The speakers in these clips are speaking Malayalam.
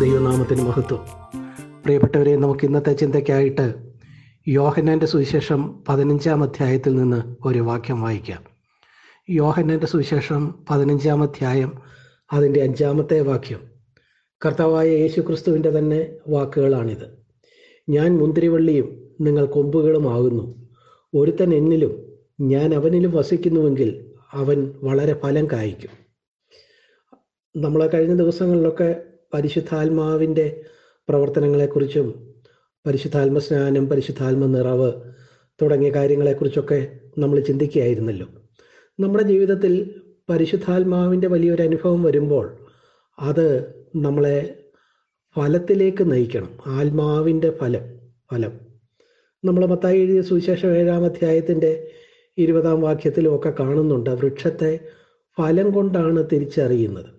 ദൈവനാമത്തിന് മഹത്വം. പ്രിയപ്പെട്ടവരെ നമുക്ക് ഇന്നത്തെ ചിന്തയ്ക്കായിട്ട് യോഹനന്റെ സുവിശേഷം പതിനഞ്ചാം അധ്യായത്തിൽ നിന്ന് ഒരു വാക്യം വായിക്കാം. യോഹനന്റെ സുവിശേഷം പതിനഞ്ചാം അധ്യായം അതിന്റെ അഞ്ചാമത്തെ വാക്യം. കർത്താവായ യേശു ക്രിസ്തുവിന്റെ തന്നെ വാക്കുകളാണിത്. ഞാൻ മുന്തിരിവള്ളിയും നിങ്ങൾ കൊമ്പുകളും ആകുന്നു. ഒരുത്തൻ എന്നിലും ഞാൻ അവനിലും വസിക്കുന്നുവെങ്കിൽ അവൻ വളരെ ഫലം കായ്ക്കും. നമ്മൾ കഴിഞ്ഞ ദിവസങ്ങളിലൊക്കെ പരിശുദ്ധാത്മാവിന്റെ പ്രവർത്തനങ്ങളെക്കുറിച്ചും പരിശുദ്ധാത്മ സ്നാനം പരിശുദ്ധാത്മ നിറവ് തുടങ്ങിയ കാര്യങ്ങളെക്കുറിച്ചൊക്കെ നമ്മൾ ചിന്തിക്കുകയായിരുന്നല്ലോ. നമ്മുടെ ജീവിതത്തിൽ പരിശുദ്ധാത്മാവിന്റെ വലിയൊരു അനുഭവം വരുമ്പോൾ അത് നമ്മളെ ഫലത്തിലേക്ക് നയിക്കണം. ആത്മാവിന്റെ ഫലം ഫലം. നമ്മൾ മത്തായി എഴുതിയ സുവിശേഷം ഏഴാം അധ്യായത്തിന്റെ ഇരുപതാം വാക്യത്തിലും ഒക്കെ കാണുന്നുണ്ട്. വൃക്ഷത്തെ ഫലം കൊണ്ടാണ് തിരിച്ചറിയുന്നത്.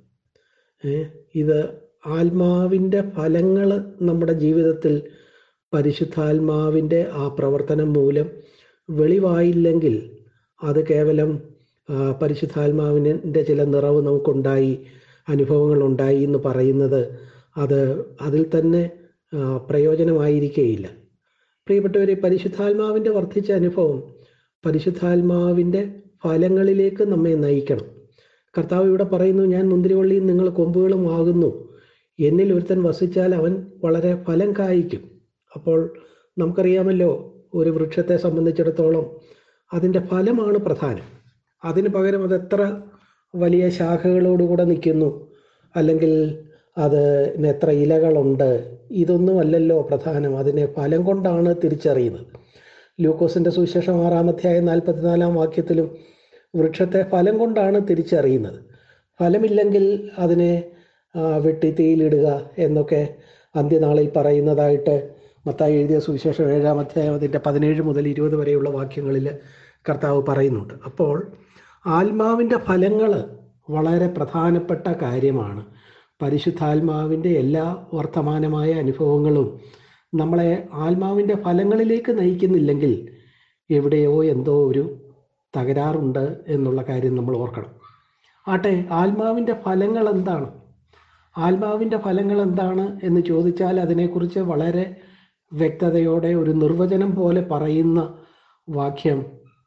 ഇത് ആത്മാവിന്റെ ഫലങ്ങൾ നമ്മുടെ ജീവിതത്തിൽ പരിശുദ്ധാത്മാവിന്റെ ആ പ്രവർത്തനം മൂലം വെളിവായില്ലെങ്കിൽ അത് കേവലം പരിശുദ്ധാത്മാവിന്റെ ചില നിറവ് നമുക്കുണ്ടായി അനുഭവങ്ങൾ ഉണ്ടായി എന്ന് പറയുന്നത് അത് അതിൽ തന്നെ പ്രയോജനമായിരിക്കേയില്ല. പ്രിയപ്പെട്ടവരെ പരിശുദ്ധാത്മാവിന്റെ വർദ്ധിച്ച അനുഭവം പരിശുദ്ധാത്മാവിന്റെ ഫലങ്ങളിലേക്ക് നമ്മെ നയിക്കണം. കർത്താവ് ഇവിടെ പറയുന്നു ഞാൻ മുന്തിരിവള്ളിയും നിങ്ങൾ കൊമ്പുകളും ആകുന്നു. എന്നിൽ ഒരുത്തൻ വസിച്ചാൽ അവൻ വളരെ ഫലം കായ്ക്കും. അപ്പോൾ നമുക്കറിയാമല്ലോ ഒരു വൃക്ഷത്തെ സംബന്ധിച്ചിടത്തോളം അതിന്റെ ഫലമാണ് പ്രധാനം. അതിന് പകരം അത് എത്ര വലിയ ശാഖകളോടുകൂടെ നിൽക്കുന്നു? അല്ലെങ്കിൽ അത് എത്ര ഇലകളുണ്ട്? ഇതൊന്നുമല്ലല്ലോ പ്രധാനം. അതിനെ ഫലം കൊണ്ടാണ് തിരിച്ചറിയുന്നത്. ലൂക്കോസിന്റെ സുവിശേഷം ആറാമത്തെയായ നാൽപ്പത്തിനാലാം വാക്യത്തിലും വൃക്ഷത്തെ ഫലം കൊണ്ടാണ് തിരിച്ചറിയുന്നത്. ഫലമില്ലെങ്കിൽ അതിനെ വെട്ടി തീയിലിടുക എന്നൊക്കെ അന്ത്യനാളിൽ പറയുന്നതായിട്ട് മത്തായി എഴുതിയ സുവിശേഷം ഏഴാം അധ്യായം അതിന്റെ പതിനേഴ് മുതൽ ഇരുപത് വരെയുള്ള വാക്യങ്ങളിൽ കർത്താവ് പറയുന്നുണ്ട്. അപ്പോൾ ആത്മാവിന്റെ ഫലങ്ങൾ വളരെ പ്രധാനപ്പെട്ട കാര്യമാണ്. പരിശുദ്ധാത്മാവിന്റെ എല്ലാ വർത്തമാനമായ അനുഭവങ്ങളും നമ്മളെ ആത്മാവിന്റെ ഫലങ്ങളിലേക്ക് നയിക്കുന്നില്ലെങ്കിൽ എവിടെയോ എന്തോ ഒരു തകരാറുണ്ട് എന്നുള്ള കാര്യം നമ്മൾ ഓർക്കണം. ആട്ടെ ആത്മാവിന്റെ ഫലങ്ങൾ എന്താണ്? ആത്മാവിന്റെ ഫലങ്ങൾ എന്താണ് എന്ന് ചോദിച്ചാൽ അതിനെക്കുറിച്ച് വളരെ വ്യക്തതയോടെ ഒരു നിർവചനം പോലെ പറയുന്ന വാക്യം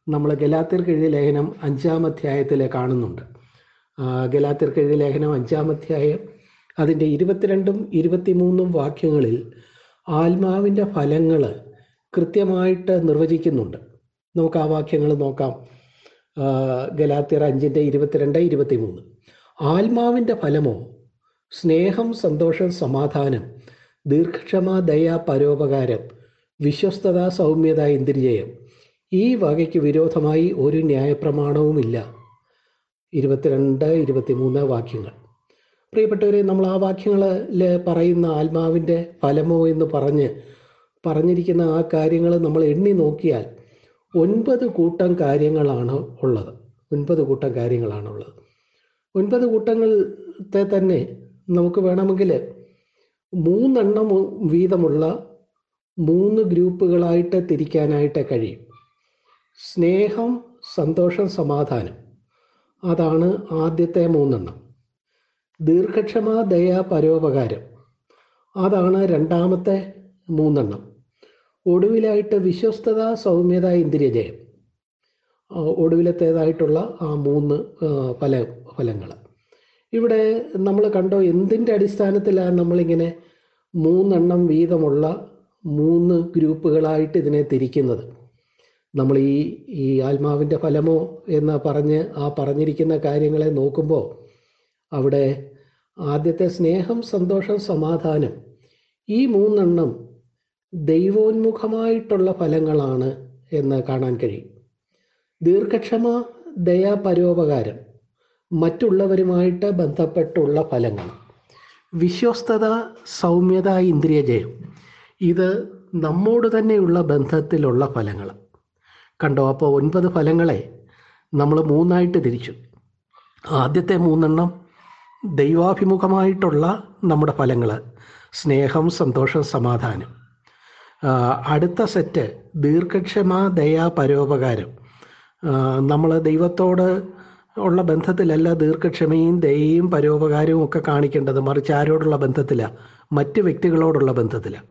നമ്മൾ ഗലാത്തിർക്കെഴുതി ലേഖനം അഞ്ചാം അധ്യായത്തിൽ കാണുന്നുണ്ട്. ഗലാത്തിർക്കെഴുതി ലേഖനം അഞ്ചാം അധ്യായം അതിന്റെ ഇരുപത്തിരണ്ടും ഇരുപത്തിമൂന്നും വാക്യങ്ങളിൽ ആത്മാവിന്റെ ഫലങ്ങൾ കൃത്യമായിട്ട് നിർവചിക്കുന്നുണ്ട്. നമുക്ക് ആ വാക്യങ്ങൾ നോക്കാം. ഗലാത്തിർ അഞ്ചിന്റെ ഇരുപത്തിരണ്ട് ഇരുപത്തിമൂന്ന്. ആത്മാവിന്റെ ഫലമോ സ്നേഹം സന്തോഷം സമാധാനം ദീർഘക്ഷമ ദയ പരോപകാരം വിശ്വസ്തത സൗമ്യത ഇന്ദ്രിജയം ഈ വകയ്ക്ക് വിരോധമായി ഒരു ന്യായപ്രമാണവുമില്ല. ഇരുപത്തിരണ്ട് ഇരുപത്തിമൂന്ന് വാക്യങ്ങൾ. പ്രിയപ്പെട്ടവരെ നമ്മൾ ആ വാക്യങ്ങളിൽ പറയുന്ന ആത്മാവിന്റെ ഫലമോ എന്ന് പറഞ്ഞ് പറഞ്ഞിരിക്കുന്ന ആ കാര്യങ്ങൾ നമ്മൾ എണ്ണി നോക്കിയാൽ ഒൻപത് കൂട്ടം കാര്യങ്ങളാണ് ഉള്ളത്. ഒൻപത് കൂട്ടം കാര്യങ്ങളാണുള്ളത് ഒൻപത് കൂട്ടങ്ങളത്തെ തന്നെ നമുക്ക് വേണമെങ്കിൽ മൂന്നെണ്ണം വീതമുള്ള മൂന്ന് ഗ്രൂപ്പുകളായിട്ട് തിരിക്കാനായിട്ട് കഴിയും. സ്നേഹം സന്തോഷം സമാധാനം. അതാണ് ആദ്യത്തെ മൂന്നെണ്ണം. ദീർഘക്ഷമ ദയ പരോപകാരം. അതാണ് രണ്ടാമത്തെ മൂന്നെണ്ണം. ഒടുവിലായിട്ട് വിശ്വസ്തത സൗമ്യത ഇന്ദ്രിയജയം. ഒടുവിലത്തേതായിട്ടുള്ള ആ മൂന്ന് ഫല ഫലങ്ങൾ ഇവിടെ നമ്മൾ കണ്ടോ എന്തിന്റെ അടിസ്ഥാനത്തിലാണ് നമ്മളിങ്ങനെ മൂന്നെണ്ണം വീതമുള്ള മൂന്ന് ഗ്രൂപ്പുകളായിട്ട് ഇതിനെ തിരിക്കുന്നത്. നമ്മൾ ഈ ഈ ആത്മാവിന്റെ ഫലമോ എന്ന് പറഞ്ഞ് ആ പറഞ്ഞിരിക്കുന്ന കാര്യങ്ങളെ നോക്കുമ്പോൾ അവിടെ ആദ്യത്തെ സ്നേഹം സന്തോഷം സമാധാനം ഈ മൂന്നെണ്ണം ദൈവോന്മുഖമായിട്ടുള്ള ഫലങ്ങളാണ് എന്ന് കാണാൻ കഴിയും. ദീർഘക്ഷമ ദയാ പരോപകാരം മറ്റുള്ളവരുമായിട്ട് ബന്ധപ്പെട്ടുള്ള ഫലങ്ങൾ. വിശ്വസ്തത സൗമ്യത ഇന്ദ്രിയജയം ഇത് നമ്മോട് തന്നെയുള്ള ബന്ധത്തിലുള്ള ഫലങ്ങൾ. കണ്ടോ? അപ്പോൾ ഒൻപത് ഫലങ്ങളെ നമ്മൾ മൂന്നായിട്ട് തിരിച്ചു. ആദ്യത്തെ മൂന്നെണ്ണം ദൈവാഭിമുഖമായിട്ടുള്ള നമ്മുടെ ഫലങ്ങൾ. സ്നേഹം സന്തോഷം സമാധാനം. അടുത്ത സെറ്റ് ദീർഘക്ഷമ ദയ പരോപകാരം. നമ്മൾ ദൈവത്തോട് ഉള്ള ബന്ധത്തിലല്ല ദീർഘക്ഷമയും ദയയും പരോപകാരവും ഒക്കെ കാണിക്കേണ്ടത്. മറിച്ച് ആരോടുള്ള ബന്ധത്തിലാണ് മറ്റ് വ്യക്തികളോടുള്ള ബന്ധത്തിലാണ്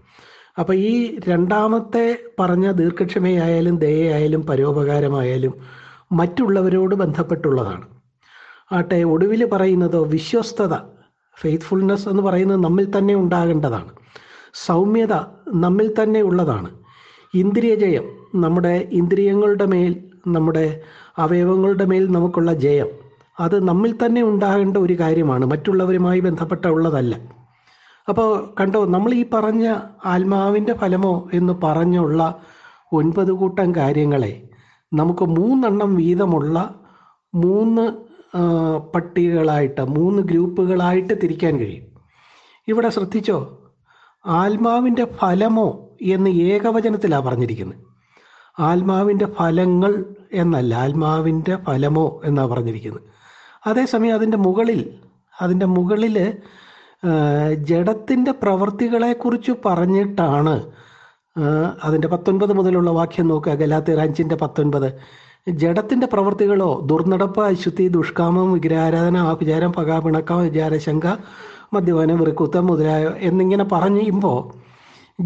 അപ്പം ഈ രണ്ടാമത്തെ പറഞ്ഞ ദീർഘക്ഷമയായാലും ദയയായാലും പരോപകാരമായാലും മറ്റുള്ളവരോട് ബന്ധപ്പെട്ടുള്ളതാണ്. ആട്ടെ ഒടുവിൽ പറയുന്നതോ വിശ്വസ്തത ഫെയ്ത്ത്ഫുൾനെസ് എന്ന് പറയുന്നത് നമ്മിൽ തന്നെ ഉണ്ടാകേണ്ടതാണ്. സൗമ്യത നമ്മിൽ തന്നെ ഉള്ളതാണ്. ഇന്ദ്രിയജയം നമ്മുടെ ഇന്ദ്രിയങ്ങളുടെ മേൽ നമ്മുടെ അവയവങ്ങളുടെ മേൽ നമുക്കുള്ള ജയം. അത് നമ്മിൽ തന്നെ ഉണ്ടാകേണ്ട ഒരു കാര്യമാണ്. മറ്റുള്ളവരുമായി ബന്ധപ്പെട്ട ഉള്ളതല്ല. അപ്പോൾ കണ്ടോ നമ്മൾ ഈ പറഞ്ഞ ആത്മാവിന്റെ ഫലമോ എന്ന് പറഞ്ഞുള്ള ഒൻപത് കൂട്ടം കാര്യങ്ങളെ നമുക്ക് മൂന്നെണ്ണം വീതമുള്ള മൂന്ന് പട്ടികകളായിട്ട് മൂന്ന് ഗ്രൂപ്പുകളായിട്ട് തിരിക്കാൻ കഴിയും. ഇവിടെ ശ്രദ്ധിച്ചോ? ആത്മാവിന്റെ ഫലമോ എന്ന് ഏകവചനത്തിലാണ് പറഞ്ഞിരിക്കുന്നത്. ആത്മാവിന്റെ ഫലങ്ങൾ എന്നല്ല ആത്മാവിന്റെ ഫലമോ എന്നാണ് പറഞ്ഞിരിക്കുന്നത്. അതേസമയം അതിന്റെ മുകളിൽ അതിന്റെ മുകളിൽ ജഡത്തിന്റെ പ്രവൃത്തികളെക്കുറിച്ച് പറഞ്ഞിട്ടാണ് അതിന്റെ പത്തൊൻപത് മുതലുള്ള വാക്യം നോക്കുക. ഗലാത്തിയർ അഞ്ചിന്റെ പത്തൊൻപത്. ജഡത്തിന്റെ പ്രവൃത്തികളോ ദുർനടപ്പ് അശുദ്ധി ദുഷ്കാമം വിഗ്രഹാരാധന ആഭിചാരം പകാപിണക്കം വിചാരശങ്ക മദ്യപാനം വൃക്കുത്തം മുതലായ എന്നിങ്ങനെ പറയുമ്പോൾ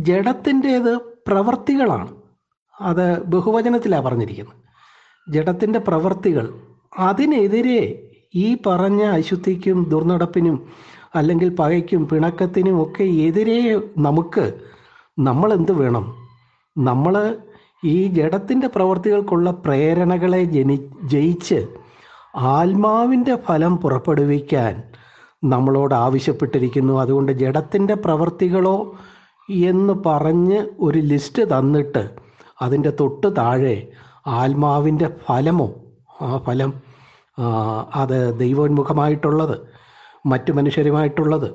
ജഡത്തിന്റേത് പ്രവൃത്തികളാണ് അത് ബഹുവചനത്തിലാണ് പറഞ്ഞിരിക്കുന്നത്. ജഡത്തിന്റെ പ്രവൃത്തികൾ അതിനെതിരെ ഈ പറഞ്ഞ അശുദ്ധിക്കും ദുർനടപ്പിനും അല്ലെങ്കിൽ പകയ്ക്കും പിണക്കത്തിനും ഒക്കെ എതിരെ നമുക്ക് നമ്മൾ എന്ത് വേണം? നമ്മൾ ഈ ജഡത്തിന്റെ പ്രവൃത്തികൾക്കുള്ള പ്രേരണകളെ ജനി ജയിച്ച് ആത്മാവിന്റെ ഫലം പുറപ്പെടുവിക്കാൻ നമ്മളോട് ആവശ്യപ്പെട്ടിരിക്കുന്നു. അതുകൊണ്ട് ജഡത്തിന്റെ പ്രവൃത്തികളോ എന്ന് പറഞ്ഞ് ഒരു ലിസ്റ്റ് തന്നിട്ട് അതിന്റെ തൊട്ട് താഴെ ആത്മാവിന്റെ ഫലമോ ആ ഫലം അത് ദൈവോന്മുഖമായിട്ടുള്ളത് മറ്റു മനുഷ്യരുമായിട്ടുള്ളത്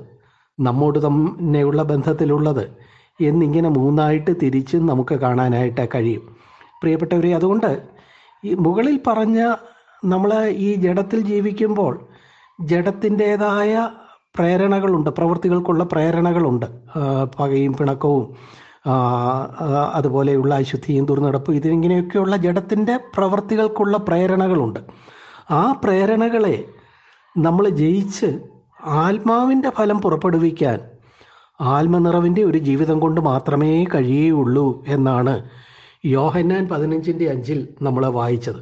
നമ്മോട് തന്നെയുള്ള ബന്ധത്തിലുള്ളത് എന്നിങ്ങനെ മൂന്നായിട്ട് തിരിച്ച് നമുക്ക് കാണാനായിട്ട് കഴിയും. പ്രിയപ്പെട്ടവരെ അതുകൊണ്ട് ഈ മുകളിൽ പറഞ്ഞ നമ്മൾ ഈ ജഡത്തിൽ ജീവിക്കുമ്പോൾ ജഡത്തിന്റേതായ പ്രേരണകളുണ്ട് പ്രവൃത്തികൾക്കുള്ള പ്രേരണകളുണ്ട് പകയും പിണക്കവും. അതുപോലെയുള്ള അശുദ്ധിയും ദുർനടപ്പും ഇതിങ്ങനെയൊക്കെയുള്ള ജഡത്തിന്റെ പ്രവർത്തികൾക്കുള്ള പ്രേരണകളുണ്ട്. ആ പ്രേരണകളെ നമ്മൾ ജയിച്ച് ആത്മാവിന്റെ ഫലം പുറപ്പെടുവിക്കാൻ ആത്മനിറവിന്റെ ഒരു ജീവിതം കൊണ്ട് മാത്രമേ കഴിയുള്ളൂ എന്നാണ് യോഹന്നാൻ പതിനഞ്ചിന്റെ അഞ്ചിൽ നമ്മൾ വായിച്ചത്.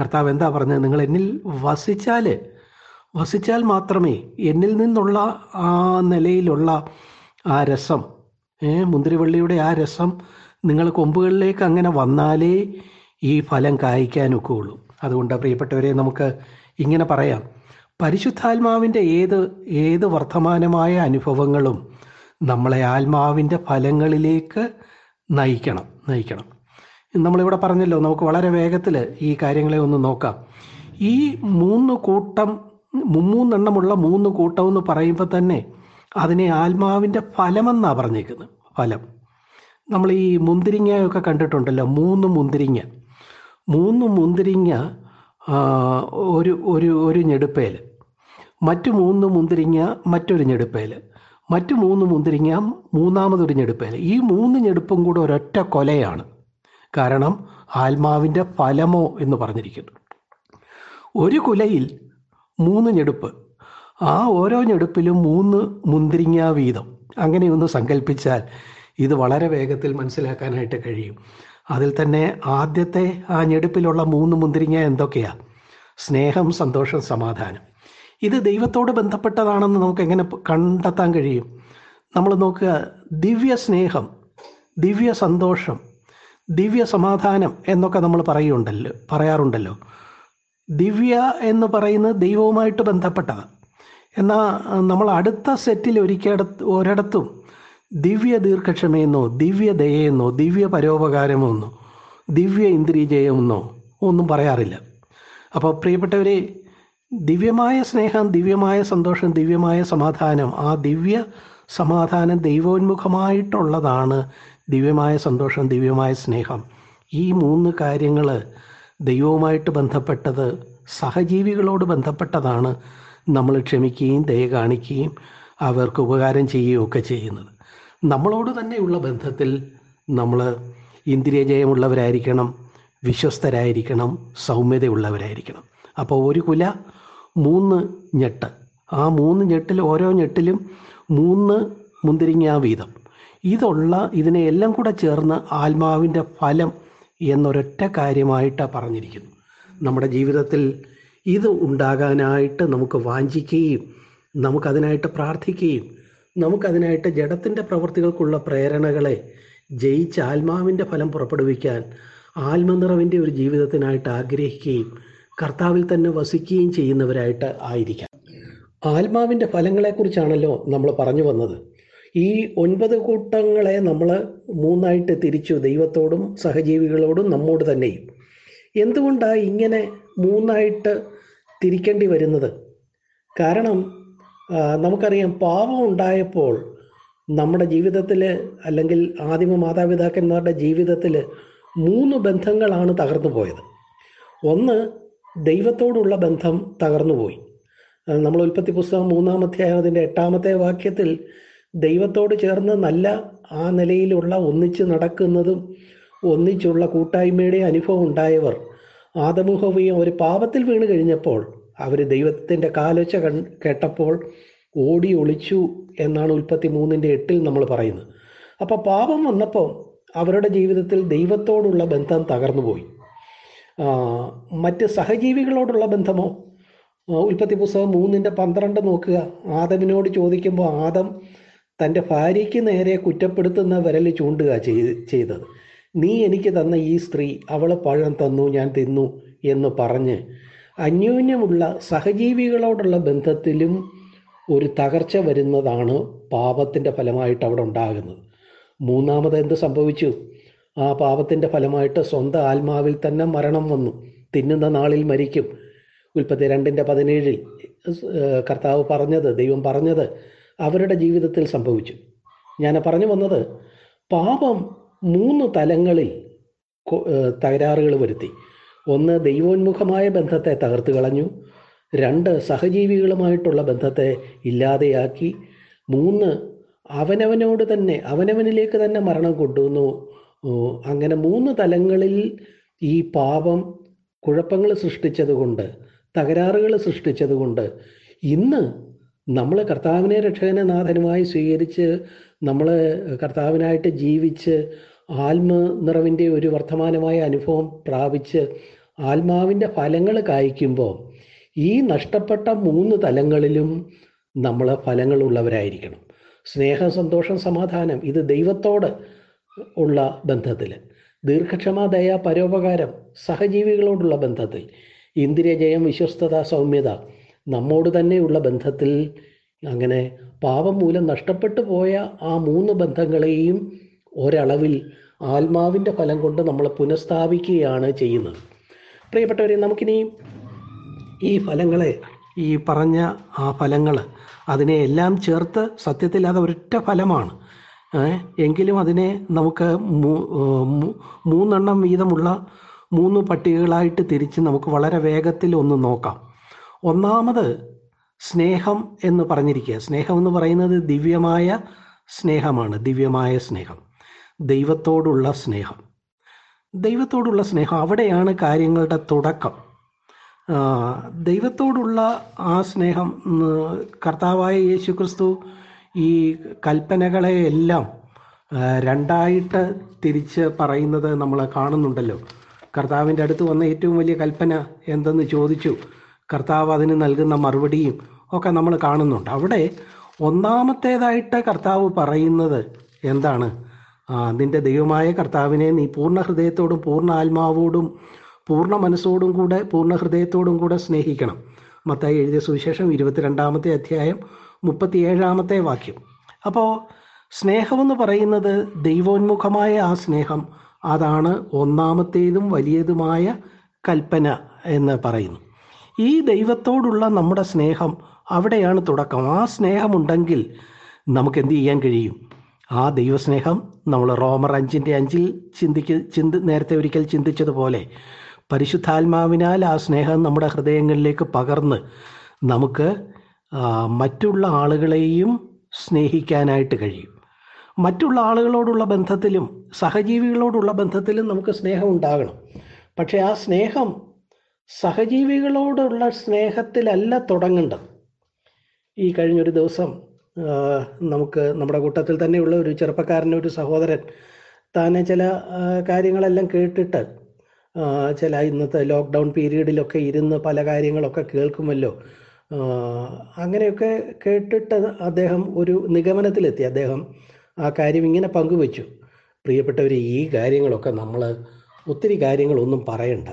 കർത്താവ് എന്താ പറഞ്ഞത്? നിങ്ങൾ എന്നിൽ വസിച്ചാൽ വസിച്ചാൽ മാത്രമേ എന്നിൽ നിന്നുള്ള ആ നിലയിലുള്ള ആ രസം ഏ, മുന്തിരിവള്ളിയുടെ ആ രസം നിങ്ങൾ കൊമ്പുകളിലേക്ക് അങ്ങനെ വന്നാലേ ഈ ഫലം കായ്ക്കാനൊക്കെ ഉള്ളൂ അതുകൊണ്ട് പ്രിയപ്പെട്ടവരെ നമുക്ക് ഇങ്ങനെ പറയാം. പരിശുദ്ധാത്മാവിന്റെ ഏത് ഏത് വർത്തമാനമായ അനുഭവങ്ങളും നമ്മളെ ആത്മാവിന്റെ ഫലങ്ങളിലേക്ക് നയിക്കണം നയിക്കണം. നമ്മളിവിടെ പറഞ്ഞല്ലോ നമുക്ക് വളരെ വേഗത്തിൽ ഈ കാര്യങ്ങളെ ഒന്ന് നോക്കാം. ഈ മൂന്ന് കൂട്ടം മുമ്മൂന്നെണ്ണമുള്ള മൂന്ന് കൂട്ടം എന്ന് പറയുമ്പോൾ തന്നെ അതിനെ ആത്മാവിന്റെ ഫലമെന്നാണ് പറഞ്ഞേക്കുന്നത് ഫലം. നമ്മൾ ഈ മുന്തിരിങ്ങയൊക്കെ കണ്ടിട്ടുണ്ടല്ലോ മൂന്ന് മുന്തിരിങ്ങ. മൂന്ന് മുന്തിരിങ്ങ ഒരു ഒരു ഒരു ഞെടുപ്പേൽ മറ്റു മൂന്ന് മുന്തിരിങ്ങ മറ്റൊരു ഞെടുപ്പേൽ മറ്റു മൂന്ന് മുന്തിരിങ്ങ മൂന്നാമതൊരു ഞെടുപ്പേൽ ഈ മൂന്ന് ഞെടുപ്പും കൂടെ ഒരൊറ്റ കൊലയാണ്. കാരണം ആത്മാവിന്റെ ഫലമോ എന്ന് പറഞ്ഞിരിക്കുന്നു. ഒരു കുലയിൽ മൂന്ന് ഞെടുപ്പ്. ആ ഓരോ ഞെടുപ്പിലും മൂന്ന് മുന്തിരിങ്ങ വീതം. അങ്ങനെയൊന്ന് സങ്കല്പിച്ചാൽ ഇത് വളരെ വേഗത്തിൽ മനസ്സിലാക്കാനായിട്ട് കഴിയും. അതിൽ തന്നെ ആദ്യത്തെ ആ ഞെടുപ്പിലുള്ള മൂന്ന് മുന്തിരിങ്ങ എന്തൊക്കെയാ? സ്നേഹം സന്തോഷം സമാധാനം. ഇത് ദൈവത്തോട് ബന്ധപ്പെട്ടതാണെന്ന് നമുക്ക് എങ്ങനെ കണ്ടെത്താൻ കഴിയും? നമ്മൾ നോക്കുക ദിവ്യ സ്നേഹം ദിവ്യ സന്തോഷം ദിവ്യ സമാധാനം എന്നൊക്കെ നമ്മൾ പറയുണ്ടല്ലോ പറയാറുണ്ടല്ലോ. ദിവ്യ എന്ന് പറയുന്നത് ദൈവവുമായിട്ട് ബന്ധപ്പെട്ടതാണ് എന്നാൽ നമ്മൾ അടുത്ത സെറ്റിൽ ഒരിക്കടത്ത് ഒരിടത്തും ദിവ്യ ദീർഘക്ഷമയെന്നോ ദിവ്യ ദയെന്നോ ദിവ്യ പരോപകാരമെന്നോ ദിവ്യ ഇന്ദ്രിയജയമെന്നോ ഒന്നും പറയാറില്ല. അപ്പോൾ പ്രിയപ്പെട്ടവരെ ദിവ്യമായ സ്നേഹം ദിവ്യമായ സന്തോഷം ദിവ്യമായ സമാധാനം ആ ദിവ്യ സമാധാനം ദൈവോന്മുഖമായിട്ടുള്ളതാണ് ദിവ്യമായ സന്തോഷം ദിവ്യമായ സ്നേഹം. ഈ മൂന്ന് കാര്യങ്ങൾ ദൈവവുമായിട്ട് ബന്ധപ്പെട്ടത് സഹജീവികളോട് ബന്ധപ്പെട്ടതാണ് നമ്മൾ ക്ഷമിക്കുകയും ദയ കാണിക്കുകയും അവർക്ക് ഉപകാരം ചെയ്യുകയും ഒക്കെ ചെയ്യുന്നത്. നമ്മളോട് തന്നെയുള്ള ബന്ധത്തിൽ നമ്മൾ ഇന്ദ്രിയജയമുള്ളവരായിരിക്കണം വിശ്വസ്തരായിരിക്കണം സൗമ്യതയുള്ളവരായിരിക്കണം. അപ്പോൾ ഒരു കുല മൂന്ന് ഞെട്ട്. ആ മൂന്ന് ഞെട്ടിൽ ഓരോ ഞെട്ടിലും മൂന്ന് മുന്തിരിങ്ങ വീതം. ഇതുള്ള ഇതിനെ എല്ലാം കൂടെ ചേർന്ന് ആത്മാവിന്റെ ഫലം എന്നൊരൊറ്റ കാര്യമായിട്ടാണ് പറഞ്ഞിരിക്കുന്നു. നമ്മുടെ ജീവിതത്തിൽ ഇത് ഉണ്ടാകാനായിട്ട് നമുക്ക് വാഞ്ചിക്കുകയും നമുക്കതിനായിട്ട് പ്രാർത്ഥിക്കുകയും നമുക്കതിനായിട്ട് ജഡത്തിന്റെ പ്രവൃത്തികൾക്കുള്ള പ്രേരണകളെ ജയിച്ച് ആത്മാവിന്റെ ഫലം പുറപ്പെടുവിക്കാൻ ആത്മനിറവിന്റെ ഒരു ജീവിതത്തിനായിട്ട് ആഗ്രഹിക്കുകയും കർത്താവിൽ തന്നെ വസിക്കുകയും ചെയ്യുന്നവരായിട്ട് ആയിരിക്കാം. ആത്മാവിന്റെ ഫലങ്ങളെക്കുറിച്ചാണല്ലോ നമ്മൾ പറഞ്ഞു വന്നത്. ഈ ഒൻപത് കൂട്ടങ്ങളെ നമ്മൾ മൂന്നായിട്ട് തിരിച്ചു ദൈവത്തോടും സഹജീവികളോടും നമ്മോട് തന്നെയും. എന്തുകൊണ്ടാണ് ഇങ്ങനെ മൂന്നായിട്ട് തിരിക്കേണ്ടി വരുന്നത്. കാരണം നമുക്കറിയാം പാപം ഉണ്ടായപ്പോൾ നമ്മുടെ ജീവിതത്തിൽ അല്ലെങ്കിൽ ആദിമ മാതാപിതാക്കന്മാരുടെ ജീവിതത്തിൽ മൂന്ന് ബന്ധങ്ങളാണ് തകർന്നു പോയത്. ഒന്ന് ദൈവത്തോടുള്ള ബന്ധം തകർന്നുപോയി നമ്മൾ ഉൽപ്പത്തി പുസ്തകം മൂന്നാം അധ്യായത്തിന്റെ എട്ടാമത്തെ വാക്യത്തിൽ ദൈവത്തോട് ചേർന്ന് നല്ല ആ നിലയിലുള്ള ഒന്നിച്ച് നടക്കുന്നതും ഒന്നിച്ചുള്ള കൂട്ടായ്മയുടെ അനുഭവം ഉണ്ടായവർ ആദമുഹവയും ഒരു പാപത്തിൽ വീണ് കഴിഞ്ഞപ്പോൾ അവർ ദൈവത്തിന്റെ കാലൊച്ച കേട്ടപ്പോൾ ഓടി ഒളിച്ചു എന്നാണ് ഉൽപ്പത്തി മൂന്നിന്റെ എട്ടിൽ നമ്മൾ പറയുന്നത്. അപ്പോൾ പാപം വന്നപ്പോൾ അവരുടെ ജീവിതത്തിൽ ദൈവത്തോടുള്ള ബന്ധം തകർന്നുപോയി മറ്റ് സഹജീവികളോടുള്ള ബന്ധമോ? ഉൽപ്പത്തി പുസ്തകം മൂന്നിന്റെ പന്ത്രണ്ട് നോക്കുക. ആദമിനോട് ചോദിക്കുമ്പോൾ ആദം തന്റെ ഭാര്യയ്ക്ക് നേരെ കുറ്റപ്പെടുത്തുന്ന വിരൽ ചൂണ്ടുക ചെയ്ത് ചെയ്തത്. നീ എനിക്ക് തന്ന ഈ സ്ത്രീ അവൾ പഴം തന്നു ഞാൻ തിന്നു എന്ന് പറഞ്ഞ് അന്യോന്യമുള്ള സഹജീവികളോടുള്ള ബന്ധത്തിലും ഒരു തകർച്ച വരുന്നതാണ് പാപത്തിന്റെ ഫലമായിട്ട് അവിടെ ഉണ്ടാകുന്നത്. മൂന്നാമത് എന്ത് സംഭവിച്ചു? ആ പാപത്തിന്റെ ഫലമായിട്ട് സ്വന്തം ആത്മാവിൽ തന്നെ മരണം വന്നു. തിന്നുന്ന നാളിൽ മരിക്കും. ഉൽപ്പത്തി രണ്ടിന്റെ പതിനേഴിൽ കർത്താവ് പറഞ്ഞത് ദൈവം പറഞ്ഞത് അവരുടെ ജീവിതത്തിൽ സംഭവിച്ചു. ഞാൻ പറഞ്ഞു വന്നത് പാപം മൂന്ന് തലങ്ങളിൽ തകരാറുകൾ വരുത്തി. ഒന്ന് ദൈവോന്മുഖമായ ബന്ധത്തെ തകർത്ത് കളഞ്ഞു. രണ്ട് സഹജീവികളുമായിട്ടുള്ള ബന്ധത്തെ ഇല്ലാതെയാക്കി. മൂന്ന് അവനവനോട് തന്നെ അവനവനിലേക്ക് തന്നെ മരണം കൊണ്ടുവന്നു. അങ്ങനെ മൂന്ന് തലങ്ങളിൽ ഈ പാപം കുഴപ്പങ്ങൾ സൃഷ്ടിച്ചതുകൊണ്ട് തകരാറുകൾ സൃഷ്ടിച്ചതുകൊണ്ട് ഇന്ന് നമ്മൾ കർത്താവിനെ രക്ഷകനെ നാഥനുമായി സ്വീകരിച്ച് നമ്മൾ കർത്താവിനായിട്ട് ജീവിച്ച് ആത്മ നിറവിന്റെ ഒരു വർത്തമാനമായ അനുഭവം പ്രാപിച്ച് ആത്മാവിന്റെ ഫലങ്ങൾ കായ്ക്കുമ്പോൾ ഈ നഷ്ടപ്പെട്ട മൂന്ന് തലങ്ങളിലും നമ്മൾ ഫലങ്ങളുള്ളവരായിരിക്കണം സ്നേഹം സന്തോഷം സമാധാനം ഇത് ദൈവത്തോട് ഉള്ള ബന്ധത്തിൽ. ദീർഘക്ഷമ ദയ പരോപകാരം സഹജീവികളോടുള്ള ബന്ധത്തിൽ. ഇന്ദ്രിയജയം വിശ്വസ്തത സൗമ്യത നമ്മോട് തന്നെയുള്ള ബന്ധത്തിൽ അങ്ങനെ പാപം മൂലം നഷ്ടപ്പെട്ടു പോയ ആ മൂന്ന് ബന്ധങ്ങളെയും ഒരളവിൽ ആത്മാവിന്റെ ഫലം കൊണ്ട് നമ്മൾ പുനഃസ്ഥാപിക്കുകയാണ് ചെയ്യുന്നത്. പ്രിയപ്പെട്ടവരെ നമുക്കിനി ഈ ഫലങ്ങളെ ഈ പറഞ്ഞ ആ ഫലങ്ങൾ അതിനെ എല്ലാം ചേർത്ത് സത്യത്തിൽ അത് ഒരൊറ്റ ഫലമാണ്. എങ്കിലും അതിനെ നമുക്ക് മൂന്നെണ്ണം വീതമുള്ള മൂന്ന് പട്ടികകളായിട്ട് തിരിച്ച് നമുക്ക് വളരെ വേഗത്തിൽ ഒന്ന് നോക്കാം. ഒന്നാമത് സ്നേഹം എന്ന് പറഞ്ഞിരിക്കുക. സ്നേഹം എന്ന് പറയുന്നത് ദിവ്യമായ സ്നേഹമാണ് ദിവ്യമായ സ്നേഹം. ദൈവത്തോടുള്ള സ്നേഹം. ദൈവത്തോടുള്ള സ്നേഹം അവിടെയാണ് കാര്യങ്ങളുടെ തുടക്കം. ദൈവത്തോടുള്ള ആ സ്നേഹം കർത്താവായ യേശു ക്രിസ്തു ഈ കൽപ്പനകളെ എല്ലാം രണ്ടായിട്ട് തിരിച്ച് പറയുന്നത് നമ്മൾ കാണുന്നുണ്ടല്ലോ. കർത്താവിന്റെ അടുത്ത് വന്ന ഏറ്റവും വലിയ കൽപ്പന എന്തെന്ന് ചോദിച്ചു. കർത്താവ് അതിന് നൽകുന്ന മറുപടിയും ഒക്കെ നമ്മൾ കാണുന്നുണ്ട്. അവിടെ ഒന്നാമത്തേതായിട്ട് കർത്താവ് പറയുന്നത് എന്താണ്? നിന്റെ ദൈവമായ കർത്താവിനെ നീ പൂർണ ഹൃദയത്തോടും പൂർണ ആത്മാവോടും പൂർണ മനസ്സോടും കൂടെ പൂർണ ഹൃദയത്തോടും കൂടെ സ്നേഹിക്കണം. മത്തായി എഴുതിയ സുവിശേഷം ഇരുപത്തിരണ്ടാമത്തെ അധ്യായം മുപ്പത്തിയേഴാമത്തെ വാക്യം. അപ്പോൾ സ്നേഹമെന്ന് പറയുന്നത് ദൈവോന്മുഖമായ ആ സ്നേഹം അതാണ് ഒന്നാമത്തേതും വലിയതുമായ കൽപ്പന എന്ന് പറയുന്നു. ഈ ദൈവത്തോടുള്ള നമ്മുടെ സ്നേഹം അവിടെയാണ് തുടക്കം. ആ സ്നേഹമുണ്ടെങ്കിൽ നമുക്ക് എന്ത് ചെയ്യാൻ കഴിയും? ആ ദൈവസ്നേഹം നമ്മൾ റോമർ അഞ്ചിന്റെ അഞ്ചിൽ ചിന്തിക്ക് ചിന്തി നേരത്തെ ഒരിക്കൽ ചിന്തിച്ചതുപോലെ പരിശുദ്ധാത്മാവിനാൽ ആ സ്നേഹം നമ്മുടെ ഹൃദയങ്ങളിലേക്ക് പകർന്ന് നമുക്ക് മറ്റുള്ള ആളുകളെയും സ്നേഹിക്കാനായിട്ട് കഴിയും. മറ്റുള്ള ആളുകളോടുള്ള ബന്ധത്തിലും സഹജീവികളോടുള്ള ബന്ധത്തിലും നമുക്ക് സ്നേഹം ഉണ്ടാകണം. പക്ഷേ ആ സ്നേഹം സഹജീവികളോടുള്ള സ്നേഹത്തിലല്ല തുടങ്ങേണ്ടത്. ഈ കഴിഞ്ഞൊരു ദിവസം നമുക്ക് നമ്മുടെ കൂട്ടത്തിൽ തന്നെയുള്ള ഒരു ചെറുപ്പക്കാരന്റെ ഒരു സഹോദരൻ താനെ ചില കാര്യങ്ങളെല്ലാം കേട്ടിട്ട് ചില ഇന്നത്തെ ലോക്ക്ഡൗൺ പീരീഡിലൊക്കെ ഇരുന്ന് പല കാര്യങ്ങളൊക്കെ കേൾക്കുമല്ലോ. അങ്ങനെയൊക്കെ കേട്ടിട്ട് അദ്ദേഹം ഒരു നിഗമനത്തിലെത്തി. അദ്ദേഹം ആ കാര്യം ഇങ്ങനെ പങ്കുവെച്ചു. പ്രിയപ്പെട്ടവർ ഈ കാര്യങ്ങളൊക്കെ നമ്മൾ ഒത്തിരി കാര്യങ്ങളൊന്നും പറയണ്ട.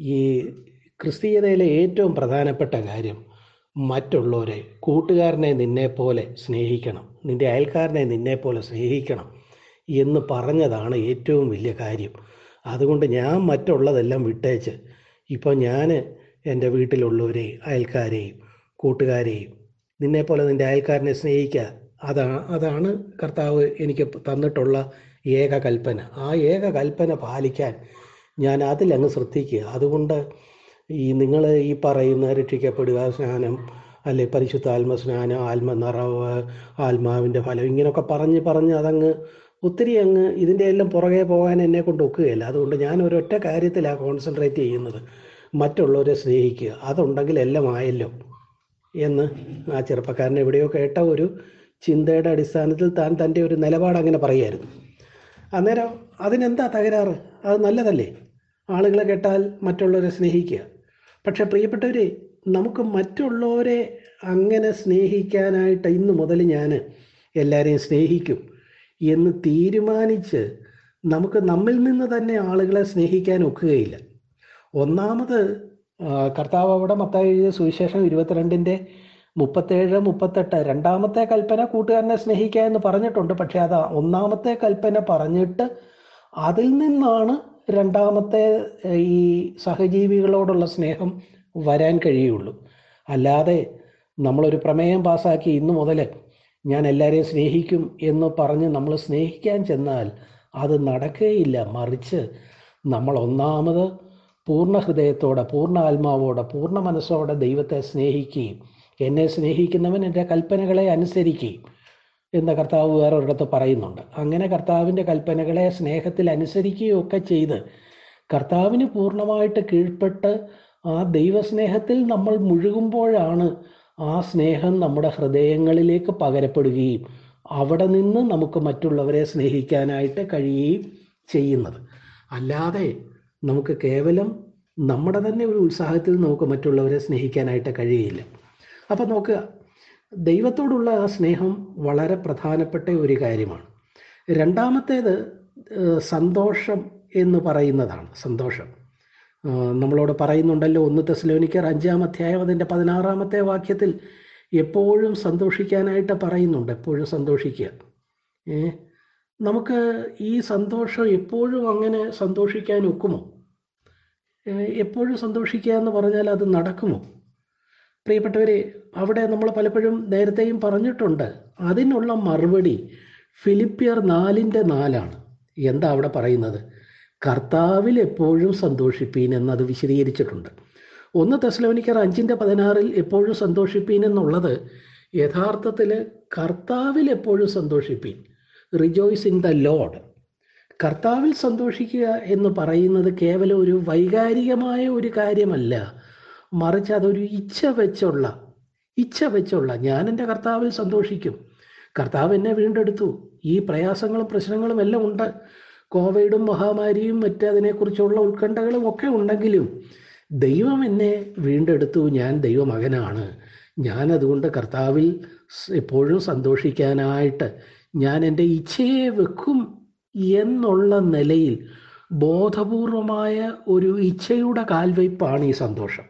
ഈ ക്രിസ്തീയതയിലെ ഏറ്റവും പ്രധാനപ്പെട്ട കാര്യം മറ്റുള്ളവരെ കൂട്ടുകാരനെ നിന്നെപ്പോലെ സ്നേഹിക്കണം നിന്റെ അയൽക്കാരനെ നിന്നെപ്പോലെ സ്നേഹിക്കണം എന്ന് പറഞ്ഞതാണ് ഏറ്റവും വലിയ കാര്യം. അതുകൊണ്ട് ഞാൻ മറ്റുള്ളതെല്ലാം വിട്ടേച്ച് ഇപ്പോൾ ഞാൻ എന്റെ വീട്ടിലുള്ളവരെയും അയൽക്കാരെയും കൂട്ടുകാരെയും നിന്നെപ്പോലെ നിന്റെ അയൽക്കാരനെ സ്നേഹിക്കുക അതാണ് അതാണ് കർത്താവ് എനിക്ക് തന്നിട്ടുള്ള ഏക കൽപ്പന ആ ഏക കൽപ്പന പാലിക്കാൻ ഞാൻ അതിലങ്ങ് ശ്രദ്ധിക്കുക. അതുകൊണ്ട് ഈ നിങ്ങൾ ഈ പറയുന്ന രക്ഷിക്കപ്പെടുക സ്നാനം അല്ലെ പരിശുദ്ധ ആത്മ ആത്മനിറവ് ആത്മാവിന്റെ ഫലം ഇങ്ങനെയൊക്കെ പറഞ്ഞ് പറഞ്ഞ് അതങ്ങ് ഒത്തിരി അങ്ങ് ഇതിന്റെ എല്ലാം പുറകെ പോകാൻ എന്നെ കൊണ്ട് ഒക്കുകയില്ല. അതുകൊണ്ട് ഞാൻ ഒരൊറ്റ കാര്യത്തിലാണ് കോൺസെൻട്രേറ്റ് ചെയ്യുന്നത്. മറ്റുള്ളവരെ സ്നേഹിക്കുക. അതുണ്ടെങ്കിൽ എല്ലാം ആയല്ലോ എന്ന് ആ ചെറുപ്പക്കാരൻ എവിടെയോ കേട്ട ഒരു ചിന്തയുടെ അടിസ്ഥാനത്തിൽ താൻ തന്റെ ഒരു നിലപാട് അങ്ങനെ പറയായിരുന്നു. അന്നേരം അതിനെന്താ തകരാറ്? അത് നല്ലതല്ലേ? ആളുകളെ കേട്ടാൽ മറ്റുള്ളവരെ സ്നേഹിക്കുക. പക്ഷെ പ്രിയപ്പെട്ടവരെ നമുക്ക് മറ്റുള്ളവരെ അങ്ങനെ സ്നേഹിക്കാനായിട്ട് ഇന്ന് മുതൽ ഞാൻ എല്ലാവരെയും സ്നേഹിക്കും എന്ന് തീരുമാനിച്ച് നമുക്ക് നമ്മിൽ നിന്ന് തന്നെ ആളുകളെ സ്നേഹിക്കാൻ ഒക്കുകയില്ല. ഒന്നാമത് കർത്താവ് അവിടെ മത്തായി സുവിശേഷം ഇരുപത്തിരണ്ടിന്റെ മുപ്പത്തേഴ് മുപ്പത്തെട്ട് രണ്ടാമത്തെ കൽപ്പന കൂട്ടുകാരനെ സ്നേഹിക്കുക എന്ന് പറഞ്ഞിട്ടുണ്ട്. പക്ഷെ അത് ഒന്നാമത്തെ കൽപ്പന പറഞ്ഞിട്ട് അതിൽ നിന്നാണ് രണ്ടാമത്തെ ഈ സഹജീവികളോടുള്ള സ്നേഹം വരാൻ കഴിയുള്ളൂ. അല്ലാതെ നമ്മളൊരു പ്രമേയം പാസ്സാക്കി ഇന്നു മുതൽ ഞാൻ എല്ലാവരെയും സ്നേഹിക്കും എന്ന് പറഞ്ഞ് നമ്മൾ സ്നേഹിക്കാൻ ചെന്നാൽ അത് നടക്കുകയില്ല മറിച്ച് നമ്മൾ ഒന്നാമത് പൂർണ ഹൃദയത്തോടെ പൂർണ ആത്മാവോടെ പൂർണ മനസ്സോടെ ദൈവത്തെ സ്നേഹിക്കുകയും എന്നെ സ്നേഹിക്കുന്നവൻ എന്റെ കൽപ്പനകളെ അനുസരിക്കുകയും എന്ന് കർത്താവ് വേറൊരിടത്ത് പറയുന്നുണ്ട്. അങ്ങനെ കർത്താവിന്റെ കൽപ്പനകളെ സ്നേഹത്തിൽ അനുസരിക്കുകയൊക്കെ ചെയ്ത് കർത്താവിന് പൂർണമായിട്ട് കീഴ്പ്പെട്ട് ആ ദൈവസ്നേഹത്തിൽ നമ്മൾ മുഴുകുമ്പോഴാണ് ആ സ്നേഹം നമ്മുടെ ഹൃദയങ്ങളിലേക്ക് പകരപ്പെടുകയും അവിടെ നിന്ന് നമുക്ക് മറ്റുള്ളവരെ സ്നേഹിക്കാനായിട്ട് കഴിയുകയും ചെയ്യുന്നത്. അല്ലാതെ നമുക്ക് കേവലം നമ്മുടെ തന്നെ ഒരു ഉത്സാഹത്തിൽ നമുക്ക് മറ്റുള്ളവരെ സ്നേഹിക്കാനായിട്ട് കഴിയില്ല അപ്പം നോക്കുക ദൈവത്തോടുള്ള ആ സ്നേഹം വളരെ പ്രധാനപ്പെട്ട ഒരു കാര്യമാണ്. രണ്ടാമത്തേത് സന്തോഷം എന്ന് പറയുന്നതാണ്. സന്തോഷം. നമ്മളോട് പറയുന്നുണ്ടല്ലോ ഒന്ന് തെസ്ലോനിക്കർ അഞ്ചാം അധ്യായം അതിന്റെ പതിനാറാമത്തെ വാക്യത്തിൽ എപ്പോഴും സന്തോഷിക്കാനായിട്ട് പറയുന്നുണ്ട്. എപ്പോഴും സന്തോഷിക്കുക. നമുക്ക് ഈ സന്തോഷം എപ്പോഴും അങ്ങനെ സന്തോഷിക്കാൻ ഒക്കുമോ? എപ്പോഴും സന്തോഷിക്കുക എന്ന് പറഞ്ഞാൽ അത് നടക്കുമോ? പ്രിയപ്പെട്ടവരെ അവിടെ നമ്മൾ പലപ്പോഴും നേരത്തെയും പറഞ്ഞിട്ടുണ്ട്. അതിനുള്ള മറുപടി ഫിലിപ്പിയർ നാലിന്റെ നാലാണ്. എന്താ അവിടെ പറയുന്നത്? കർത്താവിൽ എപ്പോഴും സന്തോഷിപ്പീൻ എന്നത് വിശദീകരിച്ചിട്ടുണ്ട്. ഒന്ന് തെസ്ലോനിക്കർ അഞ്ചിന്റെ പതിനാറിൽ എപ്പോഴും സന്തോഷിപ്പീൻ എന്നുള്ളത് യഥാർത്ഥത്തിൽ കർത്താവിൽ എപ്പോഴും സന്തോഷിപ്പീൻ. റിജോയ്സ് ഇൻ ദ ലോഡ് കർത്താവിൽ സന്തോഷിക്കുക എന്ന് പറയുന്നത് കേവലം ഒരു വൈകാരികമായ ഒരു കാര്യമല്ല. മറിച്ച് അതൊരു ഇച്ഛ വെച്ചുള്ള ഇച്ഛ വെച്ചുള്ള ഞാൻ എന്റെ കർത്താവിൽ സന്തോഷിക്കും. കർത്താവ് എന്നെ വീണ്ടെടുത്തു. ഈ പ്രയാസങ്ങളും പ്രശ്നങ്ങളും എല്ലാം ഉണ്ട്. കോവിഡും മഹാമാരിയും മറ്റ് അതിനെക്കുറിച്ചുള്ള ഉത്കണ്ഠകളും ഒക്കെ ഉണ്ടെങ്കിലും ദൈവം എന്നെ വീണ്ടെടുത്തു. ഞാൻ ദൈവമകനാണ്. ഞാൻ അതുകൊണ്ട് കർത്താവിൽ എപ്പോഴും സന്തോഷിക്കാനായിട്ട് ഞാൻ എന്റെ ഇച്ഛയെ വെക്കും എന്നുള്ള നിലയിൽ ബോധപൂർവമായ ഒരു ഇച്ഛയുടെ കാൽവയ്പ്പാണ് ഈ സന്തോഷം.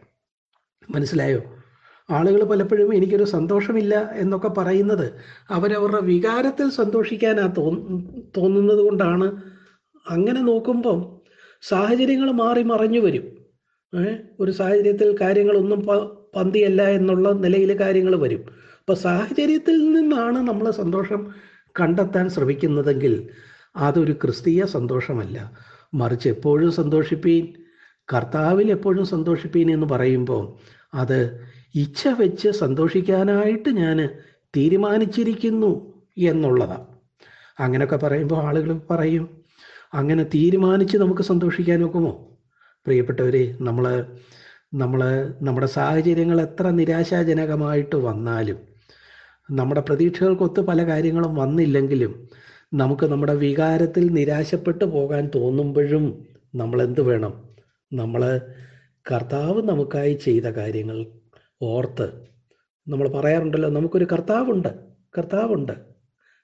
മനസ്സിലായോ? ആളുകൾ പലപ്പോഴും എനിക്കൊരു സന്തോഷമില്ല എന്നൊക്കെ പറയുന്നത് അവരവരുടെ വികാരത്തിൽ സന്തോഷിക്കാനാ തോന്നു തോന്നുന്നത് കൊണ്ടാണ്. അങ്ങനെ നോക്കുമ്പം സാഹചര്യങ്ങൾ മാറി മറഞ്ഞു വരും? ഒരു സാഹചര്യത്തിൽ കാര്യങ്ങളൊന്നും പന്തിയല്ല എന്നുള്ള നിലയിൽ കാര്യങ്ങൾ വരും. അപ്പോൾ സാഹചര്യത്തിൽ നിന്നാണ് നമ്മൾ സന്തോഷം കണ്ടെത്താൻ ശ്രമിക്കുന്നതെങ്കിൽ അതൊരു ക്രിസ്തീയ സന്തോഷമല്ല. മറിച്ച് എപ്പോഴും സന്തോഷിപ്പീൻ കർത്താവിൽ എപ്പോഴും സന്തോഷിപ്പീൻ എന്ന് പറയുമ്പോൾ അത് ഇച്ഛ വെച്ച് സന്തോഷിക്കാനായിട്ട് ഞാൻ തീരുമാനിച്ചിരിക്കുന്നു എന്നുള്ളതാണ് അങ്ങനെയൊക്കെ പറയുമ്പോൾ ആളുകൾ പറയും അങ്ങനെ തീരുമാനിച്ച് നമുക്ക് സന്തോഷിക്കാൻ ഒക്കുമോ? പ്രിയപ്പെട്ടവരെ നമ്മൾ നമ്മൾ നമ്മുടെ സാഹചര്യങ്ങൾ എത്ര നിരാശാജനകമായിട്ട് വന്നാലും നമ്മുടെ പ്രതീക്ഷകൾക്കൊത്ത് പല കാര്യങ്ങളും വന്നില്ലെങ്കിലും നമുക്ക് നമ്മുടെ വികാരത്തിൽ നിരാശപ്പെട്ടു പോകാൻ തോന്നുമ്പോഴും നമ്മൾ എന്ത് വേണം? നമ്മൾ കർത്താവ് നമുക്കായി ചെയ്ത കാര്യങ്ങൾ ഓർത്ത്. നമ്മൾ പറയാറുണ്ടല്ലോ നമുക്കൊരു കർത്താവുണ്ട് കർത്താവുണ്ട്.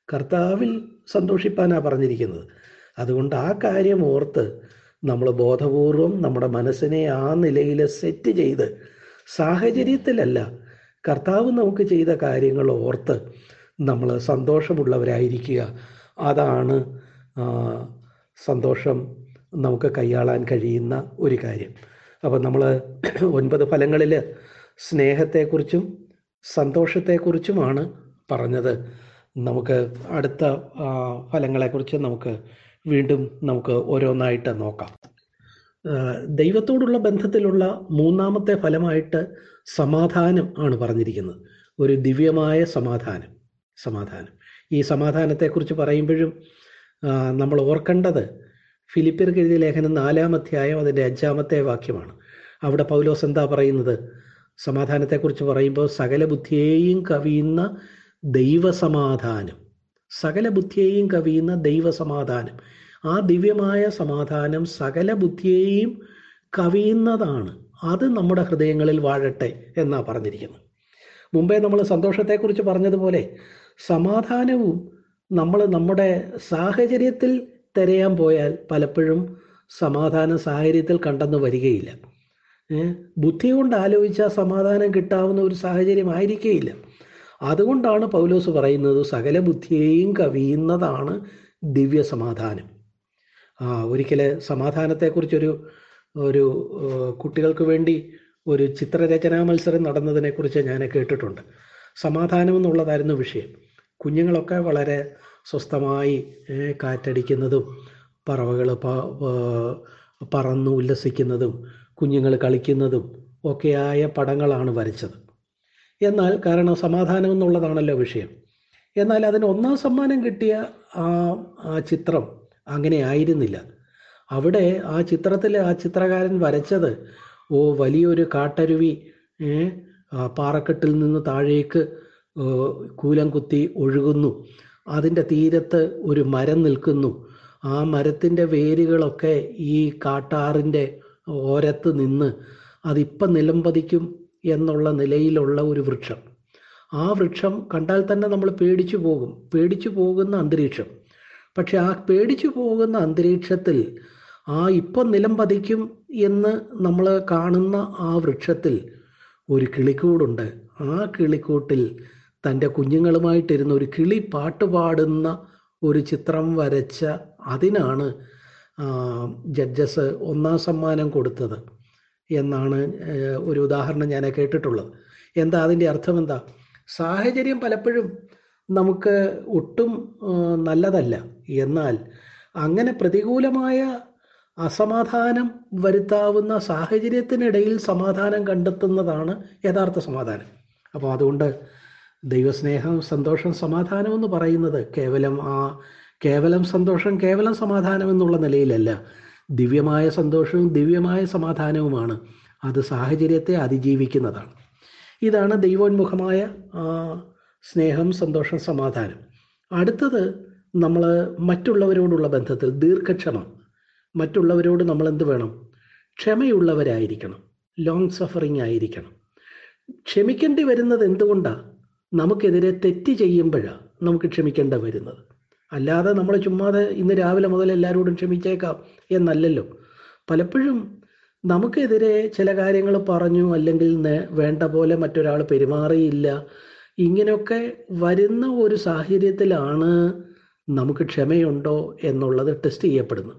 കർത്താവിൽ സന്തോഷിപ്പാനാണ് പറഞ്ഞിരിക്കുന്നത്. അതുകൊണ്ട് ആ കാര്യം ഓർത്ത് നമ്മൾ ബോധപൂർവം നമ്മുടെ മനസ്സിനെ ആ നിലയിൽ സെറ്റ് ചെയ്ത് സാഹചര്യത്തിലല്ല കർത്താവ് നമുക്ക് ചെയ്ത കാര്യങ്ങൾ ഓർത്ത് നമ്മൾ സന്തോഷമുള്ളവരായിരിക്കുക. അതാണ് സന്തോഷം നമുക്ക് കൈയാളാൻ കഴിയുന്ന ഒരു കാര്യം. അപ്പം നമ്മൾ ഒൻപത് ഫലങ്ങളിൽ സ്നേഹത്തെക്കുറിച്ചും സന്തോഷത്തെക്കുറിച്ചുമാണ് പറഞ്ഞത്. നമുക്ക് അടുത്ത ഫലങ്ങളെക്കുറിച്ച് നമുക്ക് വീണ്ടും നമുക്ക് ഓരോന്നായിട്ട് നോക്കാം. ദൈവത്തോടുള്ള ബന്ധത്തിലുള്ള മൂന്നാമത്തെ ഫലമായിട്ട് സമാധാനം ആണ് പറഞ്ഞിരിക്കുന്നത്. ഒരു ദിവ്യമായ സമാധാനം സമാധാനം. ഈ സമാധാനത്തെക്കുറിച്ച് പറയുമ്പോഴും നമ്മൾ ഓർക്കേണ്ടത് ഫിലിപ്പിയർക്ക് ലേഖനം നാലാം അധ്യായം അതിന്റെ അഞ്ചാമത്തെ വാക്യമാണ്. അവിടെ പൗലോസ് എന്താ പറയുന്നത്? സമാധാനത്തെക്കുറിച്ച് പറയുമ്പോൾ സകല ബുദ്ധിയെയും കവിയുന്ന ദൈവസമാധാനം. സകല ബുദ്ധിയെയും കവിയുന്ന ദൈവസമാധാനം. ആ ദിവ്യമായ സമാധാനം സകല ബുദ്ധിയെയും കവിയുന്നതാണ്. അത് നമ്മുടെ ഹൃദയങ്ങളിൽ വാഴട്ടെ എന്നാ പറഞ്ഞിരിക്കുന്നത് മുമ്പേ നമ്മൾ സന്തോഷത്തെക്കുറിച്ച് പറഞ്ഞതുപോലെ സമാധാനവും നമ്മൾ നമ്മുടെ സാഹചര്യത്തിൽ തിരയാൻ പോയാൽ പലപ്പോഴും സമാധാന സാഹചര്യത്തിൽ കണ്ടെന്ന് വരികയില്ല. ബുദ്ധി കൊണ്ട് ആലോചിച്ചാൽ സമാധാനം കിട്ടാവുന്ന ഒരു സാഹചര്യം ആയിരിക്കേയില്ല. അതുകൊണ്ടാണ് പൗലോസ് പറയുന്നത് സകല ബുദ്ധിയെയും കവിയുന്നതാണ് ദിവ്യ സമാധാനം. ആ ഒരിക്കൽ സമാധാനത്തെക്കുറിച്ചൊരു ഒരു കുട്ടികൾക്ക് വേണ്ടി ഒരു ചിത്രരചനാ മത്സരം നടന്നതിനെക്കുറിച്ച് ഞാൻ കേട്ടിട്ടുണ്ട്. സമാധാനം എന്നുള്ളതായിരുന്നു വിഷയം. കുഞ്ഞുങ്ങളൊക്കെ വളരെ സ്വസ്ഥമായി കാറ്റടിക്കുന്നതും പറവകൾ പറന്നു ഉല്ലസിക്കുന്നതും കുഞ്ഞുങ്ങൾ കളിക്കുന്നതും ഒക്കെയായ പടങ്ങളാണ് വരച്ചത്. എന്നാൽ കാരണം സമാധാനം എന്നുള്ളതാണല്ലോ വിഷയം. എന്നാൽ അതിന് ഒന്നാം സമ്മാനം കിട്ടിയ ആ ആ ചിത്രം അങ്ങനെ ആയിരുന്നില്ല. അവിടെ ആ ചിത്രത്തിൽ ആ ചിത്രകാരൻ വരച്ചത് ഓ വലിയൊരു കാട്ടരുവി പാറക്കെട്ടിൽ നിന്ന് താഴേക്ക് കൂലം കുത്തി ഒഴുകുന്നു. അതിന്റെ തീരത്ത് ഒരു മരം നിൽക്കുന്നു. ആ മരത്തിന്റെ വേരുകളൊക്കെ ഈ കാട്ടാറിന്റെ ഓരത്ത് നിന്ന് അതിപ്പം നിലംപതിക്കും എന്നുള്ള നിലയിലുള്ള ഒരു വൃക്ഷം. ആ വൃക്ഷം കണ്ടാൽ തന്നെ നമ്മൾ പേടിച്ചു പോകും. പേടിച്ചു പോകുന്ന അന്തരീക്ഷം. പക്ഷെ ആ പേടിച്ചു പോകുന്ന അന്തരീക്ഷത്തിൽ ആ ഇപ്പം നിലം പതിക്കും എന്ന് നമ്മൾ കാണുന്ന ആ വൃക്ഷത്തിൽ ഒരു കിളിക്കൂടുണ്ട്. ആ കിളിക്കൂട്ടിൽ തന്റെ കുഞ്ഞുങ്ങളുമായിട്ടിരുന്ന ഒരു കിളി പാട്ടുപാടുന്ന ഒരു ചിത്രം വരച്ച അതിനാണ് ജഡ്ജസ് ഒന്നാം സമ്മാനം കൊടുത്തത് എന്നാണ് ഒരു ഉദാഹരണം ഞാൻ കേട്ടിട്ടുള്ളത്. എന്താ അതിന്റെ അർത്ഥം എന്താ? സാഹചര്യം പലപ്പോഴും നമുക്ക് ഒട്ടും നല്ലതല്ല. എന്നാൽ അങ്ങനെ പ്രതികൂലമായ അസമാധാനം വരുത്താവുന്ന സാഹചര്യത്തിനിടയിൽ സമാധാനം കണ്ടെത്തുന്നതാണ് യഥാർത്ഥ സമാധാനം. അപ്പോൾ അതുകൊണ്ട് ദൈവസ്നേഹം സന്തോഷം സമാധാനം എന്ന് പറയുന്നത് കേവലം ആ കേവലം സന്തോഷം കേവലം സമാധാനം എന്നുള്ള നിലയിലല്ല. ദിവ്യമായ സന്തോഷവും ദിവ്യമായ സമാധാനവുമാണ് അത് സാഹചര്യത്തെ അതിജീവിക്കുന്നതാണ്. ഇതാണ് ദൈവോന്മുഖമായ സ്നേഹം സന്തോഷം സമാധാനം. അടുത്തത് നമ്മൾ മറ്റുള്ളവരോടുള്ള ബന്ധത്തിൽ ദീർഘക്ഷമ. മറ്റുള്ളവരോട് നമ്മൾ എന്ത് വേണം? ക്ഷമയുള്ളവരായിരിക്കണം. ലോങ് സഫറിങ് ആയിരിക്കണം. ക്ഷമിക്കേണ്ടി വരുന്നത് എന്തുകൊണ്ടാണ് നമുക്കെതിരെ തെറ്റ് ചെയ്യുമ്പോഴാണ് നമുക്ക് ക്ഷമിക്കേണ്ട വരുന്നത്. അല്ലാതെ നമ്മൾ ചുമ്മാതെ ഇന്ന് രാവിലെ മുതൽ എല്ലാവരോടും ക്ഷമിച്ചേക്കാം എന്നല്ലല്ലോ. പലപ്പോഴും നമുക്കെതിരെ ചില കാര്യങ്ങൾ പറഞ്ഞു അല്ലെങ്കിൽ വേണ്ട പോലെ മറ്റൊരാൾ പെരുമാറിയില്ല. ഇങ്ങനെയൊക്കെ വരുന്ന ഒരു സാഹചര്യത്തിലാണ് നമുക്ക് ക്ഷമയുണ്ടോ എന്നുള്ളത് ടെസ്റ്റ് ചെയ്യപ്പെടുന്നത്.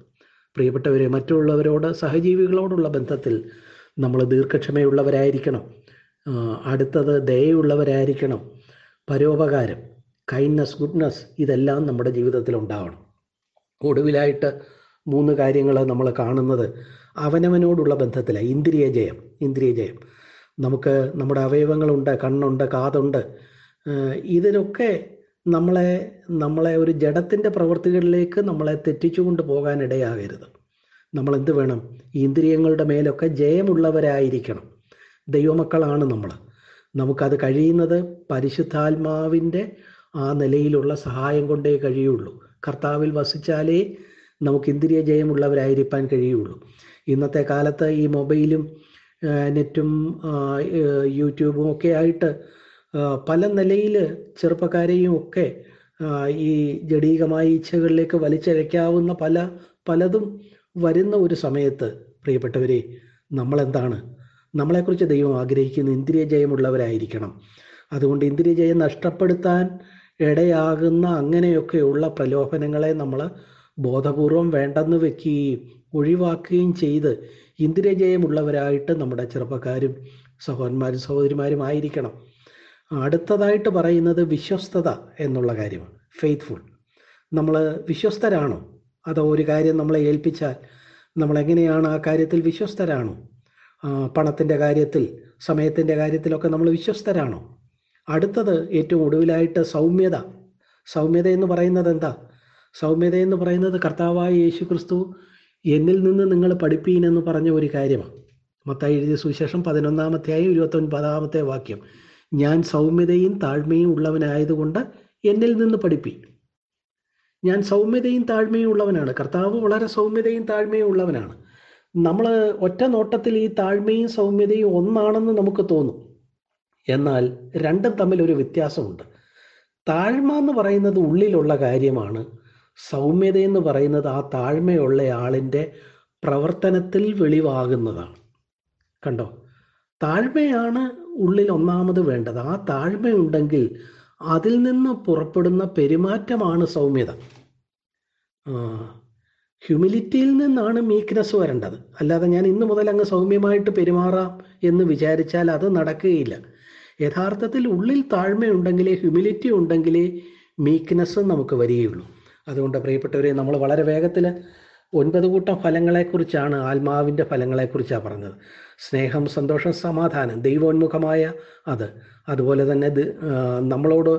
പ്രിയപ്പെട്ടവരെ മറ്റുള്ളവരോട് സഹജീവികളോടുള്ള ബന്ധത്തിൽ നമ്മൾ ദീർഘക്ഷമയുള്ളവരായിരിക്കണം. അടുത്തത് ദയുള്ളവരായിരിക്കണം പരോപകാരം. കൈൻഡ്നസ് ഗുഡ്നസ് ഇതെല്ലാം നമ്മുടെ ജീവിതത്തിൽ ഉണ്ടാവണം ഒടുവിലായിട്ട് മൂന്ന് കാര്യങ്ങൾ നമ്മൾ കാണുന്നത് അവനവനോടുള്ള ബന്ധത്തിലാണ് ഇന്ദ്രിയ ജയം ഇന്ദ്രിയ ജയം. നമുക്ക് നമ്മുടെ അവയവങ്ങളുണ്ട് കണ്ണുണ്ട് കാതുണ്ട്. ഇതിനൊക്കെ നമ്മളെ നമ്മളെ ഒരു ജഡത്തിന്റെ പ്രവൃത്തികളിലേക്ക് നമ്മളെ തെറ്റിച്ചുകൊണ്ട് പോകാൻ ഇടയാകരുത് നമ്മൾ എന്ത് വേണം ഇന്ദ്രിയങ്ങളുടെ മേലൊക്കെ ജയമുള്ളവരായിരിക്കണം. ദൈവമക്കളാണ് നമ്മൾ നമുക്കത് കഴിയുന്നത് പരിശുദ്ധാത്മാവിന്റെ ആ നിലയിലുള്ള സഹായം കൊണ്ടേ കഴിയുള്ളൂ. കർത്താവിൽ വസിച്ചാലേ നമുക്ക് ഇന്ദ്രിയ ജയമുള്ളവരായിരിക്കാൻ കഴിയുള്ളൂ. ഇന്നത്തെ കാലത്ത് ഈ മൊബൈലും നെറ്റും യൂട്യൂബും ഒക്കെ ആയിട്ട് പല നിലയിൽ ചെറുപ്പക്കാരെയും ഒക്കെ ഈ ജടീകമായ ഇച്ഛകളിലേക്ക് വലിച്ചഴയ്ക്കാവുന്ന പല പലതും വരുന്ന ഒരു സമയത്ത് പ്രിയപ്പെട്ടവരെ നമ്മളെന്താണ്? നമ്മളെക്കുറിച്ച് ദൈവം ആഗ്രഹിക്കുന്ന ഇന്ദ്രിയ ജയമുള്ളവരായിരിക്കണം. അതുകൊണ്ട് ഇന്ദ്രിയ ജയം നഷ്ടപ്പെടുത്താൻ ഇടയാകുന്ന അങ്ങനെയൊക്കെയുള്ള പ്രലോഭനങ്ങളെ നമ്മൾ ബോധപൂർവം വേണ്ടെന്ന് വെക്കുകയും ഒഴിവാക്കുകയും ചെയ്ത് ഇന്ദ്രിയജയമുള്ളവരായിട്ട് നമ്മുടെ ചെറുപ്പക്കാരും സഹോദരന്മാരും സഹോദരിമാരും ആയിരിക്കണം. അടുത്തതായിട്ട് പറയുന്നത് വിശ്വസ്തത എന്നുള്ള കാര്യമാണ്. ഫെയ്ത്ത്ഫുൾ നമ്മൾ വിശ്വസ്തരാണോ? അതോ ഒരു കാര്യം നമ്മളെ ഏൽപ്പിച്ചാൽ നമ്മൾ എങ്ങനെയാണ് ആ കാര്യത്തിൽ വിശ്വസ്തരാണോ? പണത്തിന്റെ കാര്യത്തിൽ സമയത്തിന്റെ കാര്യത്തിലൊക്കെ നമ്മൾ വിശ്വസ്തരാണോ? അടുത്തത് ഏറ്റവും ഒടുവിലായിട്ട് സൗമ്യത. സൗമ്യത എന്ന് പറയുന്നത് എന്താ? സൗമ്യത എന്ന് പറയുന്നത് കർത്താവായ യേശു ക്രിസ്തു എന്നിൽ നിന്ന് നിങ്ങൾ പഠിപ്പീൻ എന്ന് പറഞ്ഞ ഒരു കാര്യമാണ്. മത്തായി എഴുതിയ സുവിശേഷം പതിനൊന്നാമത്തെയായും ഇരുപത്തൊൻപതാമത്തെ വാക്യം. ഞാൻ സൗമ്യതയും താഴ്മയും ഉള്ളവനായതുകൊണ്ട് എന്നിൽ നിന്ന് പഠിപ്പീൻ. ഞാൻ സൗമ്യതയും താഴ്മയും ഉള്ളവനാണ്. കർത്താവ് വളരെ സൗമ്യതയും താഴ്മയും ഉള്ളവനാണ്. നമ്മൾ ഒറ്റ നോട്ടത്തിൽ ഈ താഴ്മയും സൗമ്യതയും ഒന്നാണെന്ന് നമുക്ക് തോന്നും. എന്നാൽ രണ്ടും തമ്മിൽ ഒരു വ്യത്യാസമുണ്ട്. താഴ്മ എന്ന് പറയുന്നത് ഉള്ളിലുള്ള കാര്യമാണ്. സൗമ്യത എന്ന് പറയുന്നത് ആ താഴ്മയുള്ള ആളിന്റെ പ്രവർത്തനത്തിൽ വെളിവാകുന്നതാണ്. കണ്ടോ? താഴ്മയാണ് ഉള്ളിൽ ഒന്നാമത് വേണ്ടത്. ആ താഴ്മയുണ്ടെങ്കിൽ അതിൽ നിന്ന് പുറപ്പെടുന്ന പെരുമാറ്റമാണ് സൗമ്യത. ഹ്യൂമിലിറ്റിയിൽ നിന്നാണ് മീക്നെസ് വരേണ്ടത്. അല്ലാതെ ഞാൻ ഇന്ന് മുതൽ അങ്ങ് സൗമ്യമായിട്ട് പെരുമാറാം എന്ന് വിചാരിച്ചാൽ അത് നടക്കുകയില്ല. യഥാർത്ഥത്തിൽ ഉള്ളിൽ താഴ്മയുണ്ടെങ്കിലേ ഹ്യൂമിലിറ്റി ഉണ്ടെങ്കിലേ മീക്ക്നെസ്സും നമുക്ക് വരികയുള്ളൂ. അതുകൊണ്ട് പ്രിയപ്പെട്ടവരെ നമ്മൾ വളരെ വേഗത്തിൽ ഒൻപത് കൂട്ടം ഫലങ്ങളെക്കുറിച്ചാണ് ആത്മാവിന്റെ ഫലങ്ങളെക്കുറിച്ചാണ് പറഞ്ഞത്. സ്നേഹം സന്തോഷം സമാധാനം ദൈവോന്മുഖമായ അത്. അതുപോലെ തന്നെ നമ്മളോട്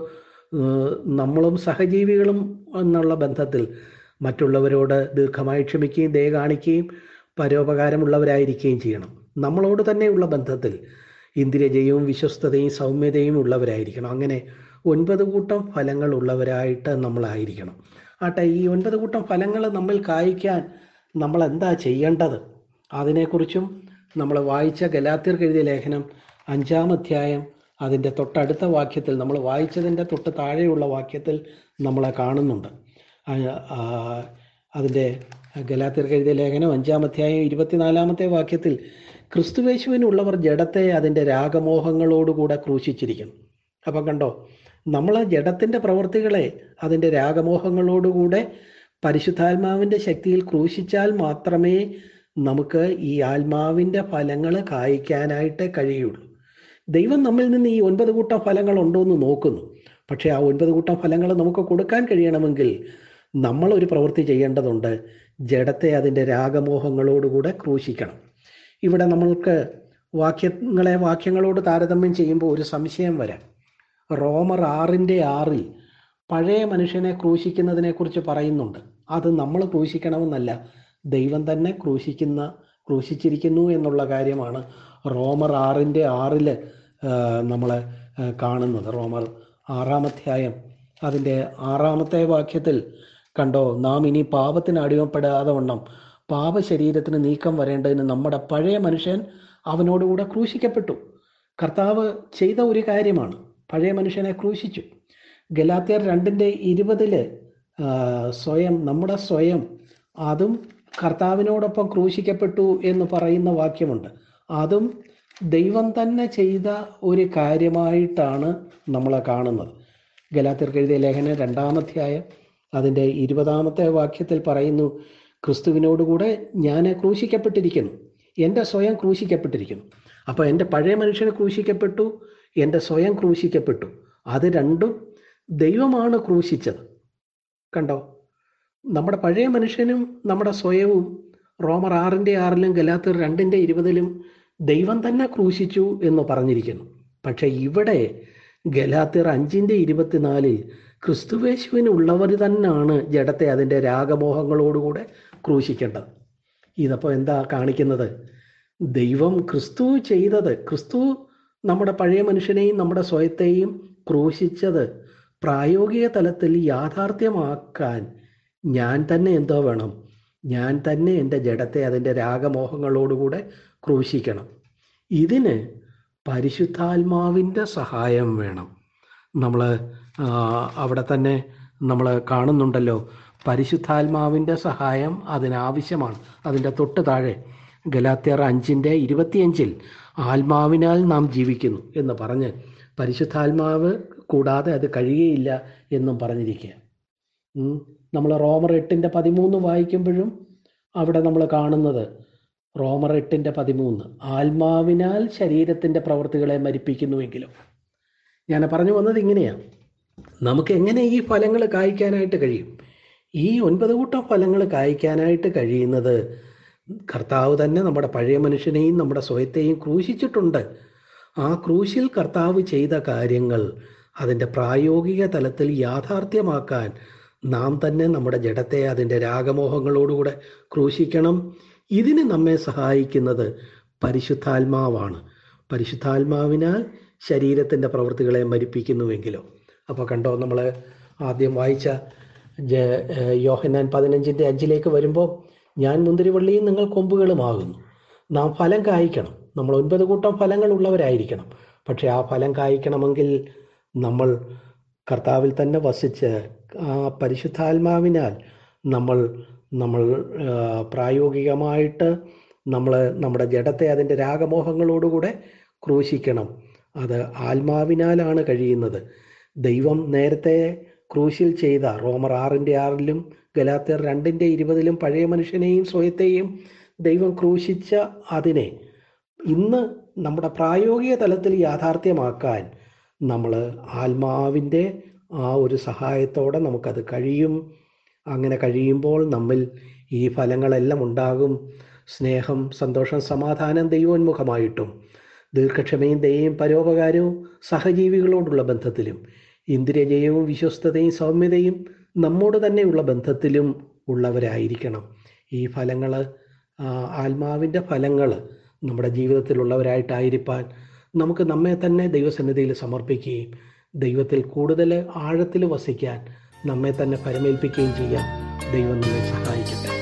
നമ്മളും സഹജീവികളും എന്നുള്ള ബന്ധത്തിൽ മറ്റുള്ളവരോട് ദീർഘമായി ക്ഷമിക്കുകയും ദയ കാണിക്കുകയും പരോപകാരമുള്ളവരായിരിക്കുകയും ചെയ്യണം. നമ്മളോട് തന്നെയുള്ള ബന്ധത്തിൽ ഇന്ദ്രിയജയവും വിശ്വസ്തതയും സൗമ്യതയും ഉള്ളവരായിരിക്കണം. അങ്ങനെ ഒൻപത് കൂട്ടം ഫലങ്ങൾ ഉള്ളവരായിട്ട് നമ്മളായിരിക്കണം. ആട്ടെ ഈ ഒൻപത് കൂട്ടം ഫലങ്ങൾ നമ്മൾ കായ്ക്കാൻ നമ്മൾ എന്താ ചെയ്യേണ്ടത്? അതിനെക്കുറിച്ചും നമ്മൾ വായിച്ച ഗലാത്തിർക്ക് എഴുതിയ ലേഖനം അഞ്ചാം അധ്യായം അതിന്റെ തൊട്ടടുത്ത വാക്യത്തിൽ നമ്മൾ വായിച്ചതിന്റെ തൊട്ട് താഴെയുള്ള വാക്യത്തിൽ നമ്മളെ കാണുന്നുണ്ട്. അതിന്റെ ഗലാത്തിർക്ക് എഴുതിയ ലേഖനം അഞ്ചാം അധ്യായം ഇരുപത്തിനാലാമത്തെ വാക്യത്തിൽ ക്രിസ്തുവേശുവിനുള്ളവർ ജഡത്തെ അതിന്റെ രാഗമോഹങ്ങളോടുകൂടെ ക്രൂശിച്ചിരിക്കും അപ്പം കണ്ടോ നമ്മൾ ജഡത്തിന്റെ പ്രവൃത്തികളെ അതിന്റെ രാഗമോഹങ്ങളോടുകൂടെ പരിശുദ്ധാത്മാവിന്റെ ശക്തിയിൽ ക്രൂശിച്ചാൽ മാത്രമേ നമുക്ക് ഈ ആത്മാവിന്റെ ഫലങ്ങൾ കായ്ക്കാനായിട്ട് കഴിയുള്ളൂ. ദൈവം നമ്മിൽ നിന്ന് ഈ ഒൻപത് കൂട്ടം ഫലങ്ങൾ ഉണ്ടോ എന്ന് നോക്കുന്നു. പക്ഷേ ആ ഒൻപത് കൂട്ടം ഫലങ്ങൾ നമുക്ക് കൊടുക്കാൻ കഴിയണമെങ്കിൽ നമ്മൾ ഒരു പ്രവൃത്തി ചെയ്യേണ്ടതുണ്ട്. ജഡത്തെ അതിന്റെ രാഗമോഹങ്ങളോടുകൂടെ ക്രൂശിക്കണം. ഇവിടെ നമ്മൾക്ക് വാക്യങ്ങളെ വാക്യങ്ങളോട് താരതമ്യം ചെയ്യുമ്പോൾ ഒരു സംശയം വരാം. റോമർ ആറിന്റെ ആറിൽ പഴയ മനുഷ്യനെ ക്രൂശിക്കുന്നതിനെക്കുറിച്ച് പറയുന്നുണ്ട്. അത് നമ്മൾ ക്രൂശിക്കണമെന്നല്ല ദൈവം തന്നെ ക്രൂശിക്കുന്ന ക്രൂശിച്ചിരിക്കുന്നു എന്നുള്ള കാര്യമാണ് റോമർ ആറിന്റെ ആറിൽ നമ്മൾ കാണുന്നത്. റോമർ ആറാമധ്യായം അതിന്റെ ആറാമത്തെ വാക്യത്തിൽ കണ്ടോ നാം ഇനി പാപത്തിന് അടിമപ്പെടാതെ വണ്ണം പാപശരീരത്തിന് നീക്കം വരേണ്ടതിന് നമ്മുടെ പഴയ മനുഷ്യൻ അവനോടുകൂടെ ക്രൂശിക്കപ്പെട്ടു. കർത്താവ് ചെയ്ത ഒരു കാര്യമാണ്. പഴയ മനുഷ്യനെ ക്രൂശിച്ചു. ഗലാത്തിയർ രണ്ടിന്റെ ഇരുപതിൽ സ്വയം നമ്മുടെ സ്വയം അതും കർത്താവിനോടൊപ്പം ക്രൂശിക്കപ്പെട്ടു എന്ന് പറയുന്ന വാക്യമുണ്ട്. അതും ദൈവം തന്നെ ചെയ്ത ഒരു കാര്യമായിട്ടാണ് നമ്മളെ കാണുന്നത്. ഗലാത്യർക്ക് എഴുതിയ ലേഖനം രണ്ടാമധ്യായം അതിന്റെ ഇരുപതാമത്തെ വാക്യത്തിൽ പറയുന്നു ക്രിസ്തുവിനോടുകൂടെ ഞാൻ ക്രൂശിക്കപ്പെട്ടിരിക്കുന്നു. എന്റെ സ്വയം ക്രൂശിക്കപ്പെട്ടിരിക്കുന്നു. അപ്പോൾ എന്റെ പഴയ മനുഷ്യനെ ക്രൂശിക്കപ്പെട്ടു എന്റെ സ്വയം ക്രൂശിക്കപ്പെട്ടു. അത് രണ്ടും ദൈവമാണ് ക്രൂശിച്ചത്. കണ്ടോ? നമ്മുടെ പഴയ മനുഷ്യനും നമ്മുടെ സ്വയവും റോമർ ആറിന്റെ ആറിലും ഗലാത്തർ രണ്ടിന്റെ ഇരുപതിലും ദൈവം തന്നെ ക്രൂശിച്ചു എന്ന് പറഞ്ഞിരിക്കുന്നു. പക്ഷേ ഇവിടെ ഗലാത്തിർ അഞ്ചിന്റെ ഇരുപത്തിനാലിൽ ക്രിസ്തുവേശുവിനുള്ളവർ തന്നെയാണ് ജഡത്തെ അതിന്റെ രാഗമോഹങ്ങളോടുകൂടെ ക്രൂശിക്കേണ്ടത്. ഇതപ്പോൾ എന്താ കാണിക്കുന്നത്? ദൈവം ക്രിസ്തു ചെയ്തത് ക്രിസ്തു നമ്മുടെ പഴയ മനുഷ്യനെയും നമ്മുടെ സ്വയത്തെയും ക്രൂശിച്ചത് പ്രായോഗിക തലത്തിൽ യാഥാർത്ഥ്യമാക്കാൻ ഞാൻ തന്നെ എന്തോ വേണം. ഞാൻ തന്നെ എന്റെ ജഡത്തെ അതിന്റെ രാഗമോഹങ്ങളോടുകൂടെ ക്രൂശിക്കണം. ഇതിന് പരിശുദ്ധാത്മാവിന്റെ സഹായം വേണം. നമ്മൾ അവിടെ തന്നെ നമ്മൾ കാണുന്നുണ്ടല്ലോ പരിശുദ്ധാത്മാവിന്റെ സഹായം അതിനാവശ്യമാണ്. അതിന്റെ തൊട്ട് താഴെ ഗലാത്യർ അഞ്ചിന്റെ ഇരുപത്തിയഞ്ചിൽ ആത്മാവിനാൽ നാം ജീവിക്കുന്നു എന്ന് പറഞ്ഞ് പരിശുദ്ധാത്മാവ് കൂടാതെ അത് കഴിയുകയില്ല എന്നും പറഞ്ഞിരിക്കുക നമ്മൾ റോമർ എട്ടിന്റെ പതിമൂന്ന് വായിക്കുമ്പോഴും അവിടെ നമ്മൾ കാണുന്നത് റോമർ എട്ടിന്റെ പതിമൂന്ന് ആത്മാവിനാൽ ശരീരത്തിന്റെ പ്രവൃത്തികളെ മരിപ്പിക്കുന്നുവെങ്കിലും. ഞാൻ പറഞ്ഞു വന്നത് ഇങ്ങനെയാണ് നമുക്ക് എങ്ങനെ ഈ ഫലങ്ങൾ കായ്ക്കാനായിട്ട് കഴിയും? ഈ ഒൻപത് കൂട്ടം ഫലങ്ങൾ കായ്ക്കാനായിട്ട് കഴിയുന്നത് കർത്താവ് തന്നെ നമ്മുടെ പഴയ മനുഷ്യനെയും നമ്മുടെ സ്വയത്തെയും ക്രൂശിച്ചിട്ടുണ്ട്. ആ ക്രൂശിൽ കർത്താവ് ചെയ്ത കാര്യങ്ങൾ അതിന്റെ പ്രായോഗിക തലത്തിൽ യാഥാർത്ഥ്യമാക്കാൻ നാം തന്നെ നമ്മുടെ ജഡത്തെ അതിന്റെ രാഗമോഹങ്ങളോടുകൂടെ ക്രൂശിക്കണം. ഇതിന് നമ്മെ സഹായിക്കുന്നത് പരിശുദ്ധാത്മാവാണ്. പരിശുദ്ധാത്മാവിനാൽ ശരീരത്തിന്റെ പ്രവൃത്തികളെ മരിപ്പിക്കുന്നുവെങ്കിലോ. അപ്പോൾ കണ്ടോ നമ്മൾ ആദ്യം വായിച്ച യോഹന്നാൻ പതിനഞ്ചിന്റെ അഞ്ചിലേക്ക് വരുമ്പോൾ ഞാൻ മുന്തിരിവള്ളിയും നിങ്ങൾ കൊമ്പുകളുമാകുന്നു നാം ഫലം കായ്ക്കണം. നമ്മൾ ഒൻപത് കൂട്ടം ഫലങ്ങൾ ഉള്ളവരായിരിക്കണം. പക്ഷേ ആ ഫലം കായ്ക്കണമെങ്കിൽ നമ്മൾ കർത്താവിൽ തന്നെ വസിച്ച് ആ പരിശുദ്ധാത്മാവിനാൽ നമ്മൾ നമ്മൾ പ്രായോഗികമായിട്ട് നമ്മൾ നമ്മുടെ ജഡത്തെ അതിന്റെ രാഗമോഹങ്ങളോടുകൂടെ ക്രൂശിക്കണം. അത് ആത്മാവിനാലാണ് കഴിയുന്നത്. ദൈവം നേരത്തെ ക്രൂശിൽ ചെയ്ത റോമർ ആറിന്റെ ആറിലും ഗലാത്തർ രണ്ടിന്റെ ഇരുപതിലും പഴയ മനുഷ്യനെയും സ്വയത്തെയും ദൈവം ക്രൂശിച്ച അതിനെ ഇന്ന് നമ്മുടെ പ്രായോഗിക തലത്തിൽ യാഥാർത്ഥ്യമാക്കാൻ നമ്മൾ ആത്മാവിന്റെ ആ ഒരു സഹായത്തോടെ നമുക്കത് കഴിയും. അങ്ങനെ കഴിയുമ്പോൾ നമ്മിൽ ഈ ഫലങ്ങളെല്ലാം ഉണ്ടാകും. സ്നേഹം സന്തോഷം സമാധാനം ദൈവോന്മുഖമായിട്ടും ദീർഘക്ഷമയും ദയയും പരോപകാരവും സഹജീവികളോടുള്ള ബന്ധത്തിലും ഇന്ദ്രിയജയവും വിശ്വസ്തതയും സൗമ്യതയും നമ്മോട് തന്നെയുള്ള ബന്ധത്തിലും ഉള്ളവരായിരിക്കണം. ഈ ഫലങ്ങൾ ആത്മാവിന്റെ ഫലങ്ങൾ നമ്മുടെ ജീവിതത്തിലുള്ളവരായിട്ടായിരിക്കാൻ നമുക്ക് നമ്മെ തന്നെ ദൈവസന്നിധിയിൽ സമർപ്പിക്കുകയും ദൈവത്തിൽ കൂടുതൽ ആഴത്തിൽ വസിക്കാൻ നമ്മെ തന്നെ പരമേൽപ്പിക്കുകയും ചെയ്യാം ദൈവം നമ്മെ സഹായിക്കട്ടെ.